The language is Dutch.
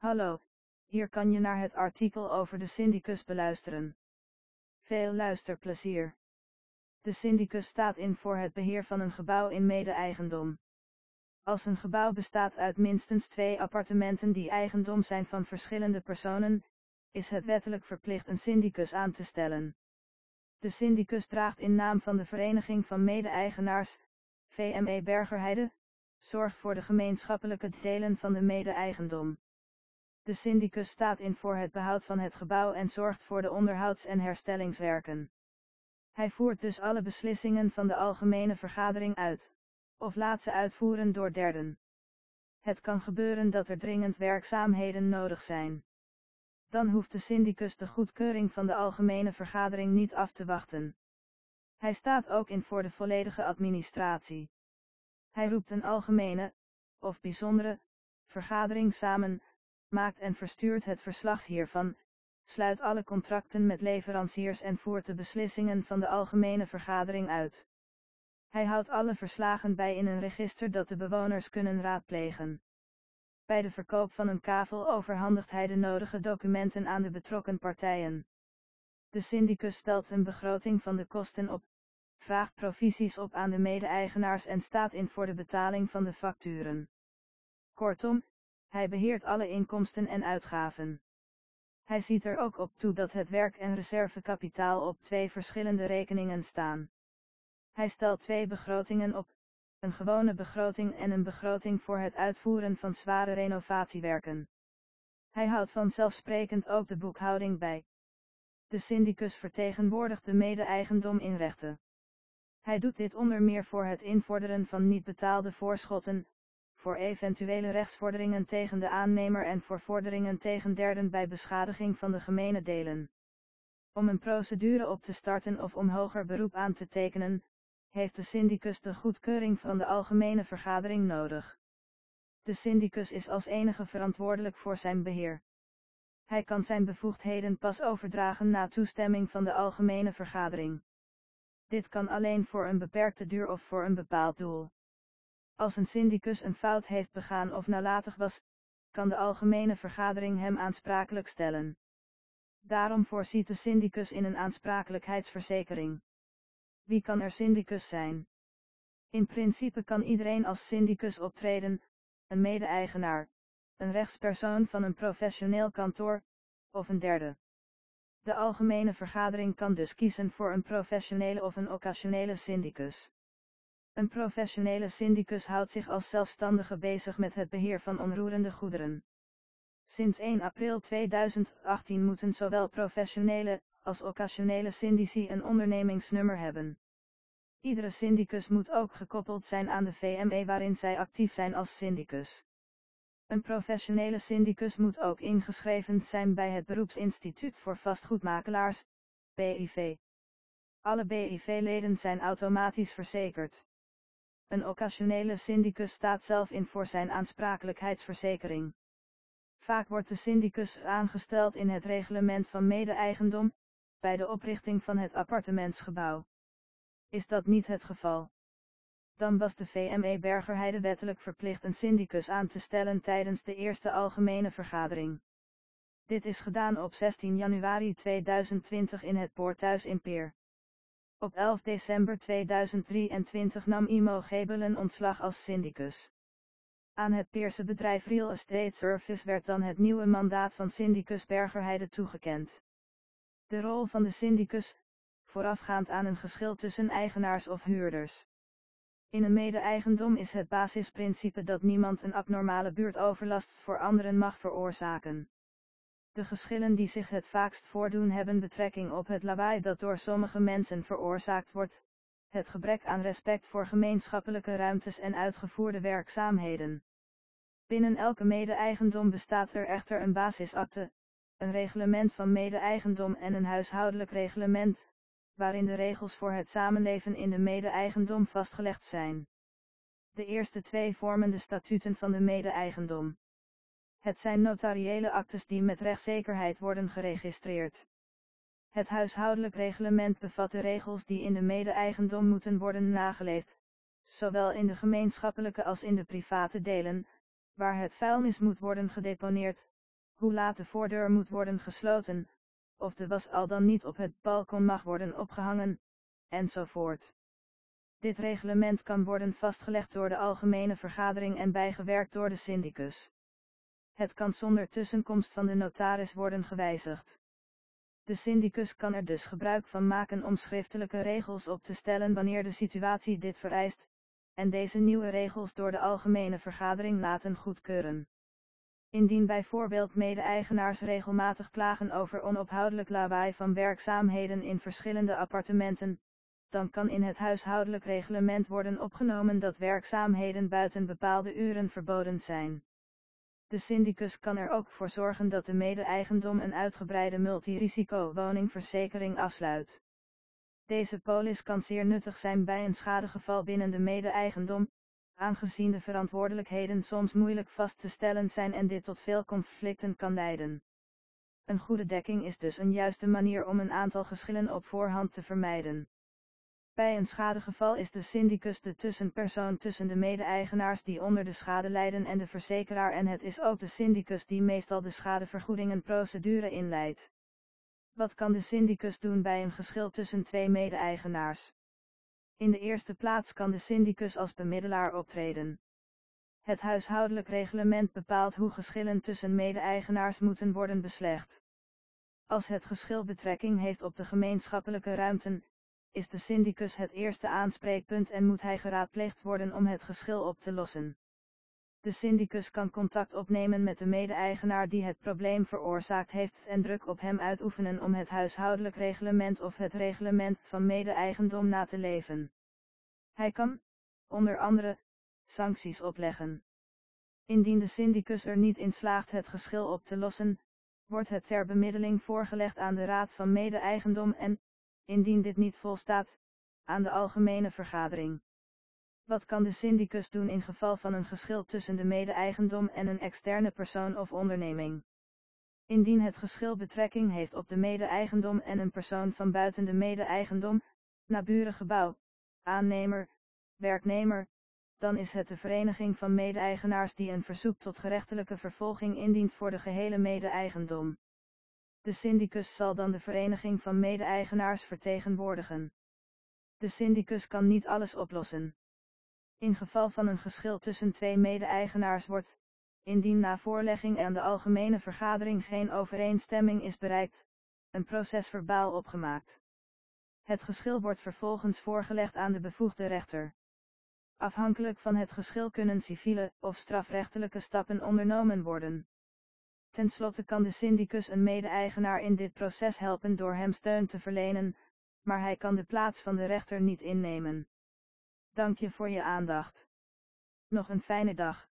Hallo, hier kan je naar het artikel over de syndicus beluisteren. Veel luisterplezier. De syndicus staat in voor het beheer van een gebouw in mede-eigendom. Als een gebouw bestaat uit minstens twee appartementen die eigendom zijn van verschillende personen, is het wettelijk verplicht een syndicus aan te stellen. De syndicus draagt in naam van de Vereniging van Mede-eigenaars, VME Bergerheide, zorg voor de gemeenschappelijke delen van de mede-eigendom. De syndicus staat in voor het behoud van het gebouw en zorgt voor de onderhouds- en herstellingswerken. Hij voert dus alle beslissingen van de algemene vergadering uit, of laat ze uitvoeren door derden. Het kan gebeuren dat er dringend werkzaamheden nodig zijn. Dan hoeft de syndicus de goedkeuring van de algemene vergadering niet af te wachten. Hij staat ook in voor de volledige administratie. Hij roept een algemene, of bijzondere, vergadering samen, maakt en verstuurt het verslag hiervan, sluit alle contracten met leveranciers en voert de beslissingen van de algemene vergadering uit. Hij houdt alle verslagen bij in een register dat de bewoners kunnen raadplegen. Bij de verkoop van een kavel overhandigt hij de nodige documenten aan de betrokken partijen. De syndicus stelt een begroting van de kosten op, vraagt provisies op aan de mede-eigenaars en staat in voor de betaling van de facturen. Kortom, hij beheert alle inkomsten en uitgaven. Hij ziet er ook op toe dat het werk- en reservekapitaal op twee verschillende rekeningen staan. Hij stelt twee begrotingen op, een gewone begroting en een begroting voor het uitvoeren van zware renovatiewerken. Hij houdt vanzelfsprekend ook de boekhouding bij. De syndicus vertegenwoordigt de mede-eigendom in rechten. Hij doet dit onder meer voor het invorderen van niet betaalde voorschotten, voor eventuele rechtsvorderingen tegen de aannemer en voor vorderingen tegen derden bij beschadiging van de gemene delen. Om een procedure op te starten of om hoger beroep aan te tekenen, heeft de syndicus de goedkeuring van de algemene vergadering nodig. De syndicus is als enige verantwoordelijk voor zijn beheer. Hij kan zijn bevoegdheden pas overdragen na toestemming van de algemene vergadering. Dit kan alleen voor een beperkte duur of voor een bepaald doel. Als een syndicus een fout heeft begaan of nalatig was, kan de algemene vergadering hem aansprakelijk stellen. Daarom voorziet de syndicus in een aansprakelijkheidsverzekering. Wie kan er syndicus zijn? In principe kan iedereen als syndicus optreden, een mede-eigenaar, een rechtspersoon van een professioneel kantoor, of een derde. De algemene vergadering kan dus kiezen voor een professionele of een occasionele syndicus. Een professionele syndicus houdt zich als zelfstandige bezig met het beheer van onroerende goederen. Sinds 1 april 2018 moeten zowel professionele als occasionele syndici een ondernemingsnummer hebben. Iedere syndicus moet ook gekoppeld zijn aan de VME waarin zij actief zijn als syndicus. Een professionele syndicus moet ook ingeschreven zijn bij het Beroepsinstituut voor Vastgoedmakelaars, BIV. Alle BIV-leden zijn automatisch verzekerd. Een occasionele syndicus staat zelf in voor zijn aansprakelijkheidsverzekering. Vaak wordt de syndicus aangesteld in het reglement van mede-eigendom, bij de oprichting van het appartementsgebouw. Is dat niet het geval? Dan was de VME Bergerheide wettelijk verplicht een syndicus aan te stellen tijdens de eerste algemene vergadering. Dit is gedaan op 16 januari 2020 in het Poorthuis in Peer. Op 11 december 2023 nam Imo Gebelen ontslag als syndicus. Aan het Peerse bedrijf Real Estate Service werd dan het nieuwe mandaat van syndicus Bergerheide toegekend. De rol van de syndicus, voorafgaand aan een geschil tussen eigenaars of huurders. In een mede-eigendom is het basisprincipe dat niemand een abnormale buurtoverlast voor anderen mag veroorzaken. De geschillen die zich het vaakst voordoen hebben betrekking op het lawaai dat door sommige mensen veroorzaakt wordt, het gebrek aan respect voor gemeenschappelijke ruimtes en uitgevoerde werkzaamheden. Binnen elke mede-eigendom bestaat er echter een basisakte, een reglement van mede-eigendom en een huishoudelijk reglement, waarin de regels voor het samenleven in de mede-eigendom vastgelegd zijn. De eerste twee vormen de statuten van de mede-eigendom. Het zijn notariële actes die met rechtszekerheid worden geregistreerd. Het huishoudelijk reglement bevat de regels die in de mede-eigendom moeten worden nageleefd, zowel in de gemeenschappelijke als in de private delen, waar het vuilnis moet worden gedeponeerd, hoe laat de voordeur moet worden gesloten, of de was al dan niet op het balkon mag worden opgehangen, enzovoort. Dit reglement kan worden vastgelegd door de algemene vergadering en bijgewerkt door de syndicus. Het kan zonder tussenkomst van de notaris worden gewijzigd. De syndicus kan er dus gebruik van maken om schriftelijke regels op te stellen wanneer de situatie dit vereist, en deze nieuwe regels door de algemene vergadering laten goedkeuren. Indien bijvoorbeeld mede-eigenaars regelmatig klagen over onophoudelijk lawaai van werkzaamheden in verschillende appartementen, dan kan in het huishoudelijk reglement worden opgenomen dat werkzaamheden buiten bepaalde uren verboden zijn. De syndicus kan er ook voor zorgen dat de mede-eigendom een uitgebreide multirisico-woningverzekering afsluit. Deze polis kan zeer nuttig zijn bij een schadegeval binnen de mede-eigendom, aangezien de verantwoordelijkheden soms moeilijk vast te stellen zijn en dit tot veel conflicten kan leiden. Een goede dekking is dus een juiste manier om een aantal geschillen op voorhand te vermijden. Bij een schadegeval is de syndicus de tussenpersoon tussen de mede-eigenaars die onder de schade lijden en de verzekeraar en het is ook de syndicus die meestal de schadevergoedingenprocedure inleidt. Wat kan de syndicus doen bij een geschil tussen twee mede-eigenaars? In de eerste plaats kan de syndicus als bemiddelaar optreden. Het huishoudelijk reglement bepaalt hoe geschillen tussen mede-eigenaars moeten worden beslecht. Als het geschil betrekking heeft op de gemeenschappelijke ruimten, is de syndicus het eerste aanspreekpunt en moet hij geraadpleegd worden om het geschil op te lossen. De syndicus kan contact opnemen met de mede-eigenaar die het probleem veroorzaakt heeft en druk op hem uitoefenen om het huishoudelijk reglement of het reglement van mede-eigendom na te leven. Hij kan, onder andere, sancties opleggen. Indien de syndicus er niet in slaagt het geschil op te lossen, wordt het ter bemiddeling voorgelegd aan de Raad van Mede-eigendom en, indien dit niet volstaat, aan de algemene vergadering. Wat kan de syndicus doen in geval van een geschil tussen de mede-eigendom en een externe persoon of onderneming? Indien het geschil betrekking heeft op de mede-eigendom en een persoon van buiten de mede-eigendom, naburig gebouw, aannemer, werknemer, dan is het de vereniging van mede-eigenaars die een verzoek tot gerechtelijke vervolging indient voor de gehele mede-eigendom. De syndicus zal dan de vereniging van mede-eigenaars vertegenwoordigen. De syndicus kan niet alles oplossen. In geval van een geschil tussen twee mede-eigenaars wordt, indien na voorlegging aan de algemene vergadering geen overeenstemming is bereikt, een procesverbaal opgemaakt. Het geschil wordt vervolgens voorgelegd aan de bevoegde rechter. Afhankelijk van het geschil kunnen civiele of strafrechtelijke stappen ondernomen worden. Ten slotte kan de syndicus een mede-eigenaar in dit proces helpen door hem steun te verlenen, maar hij kan de plaats van de rechter niet innemen. Dank je voor je aandacht. Nog een fijne dag.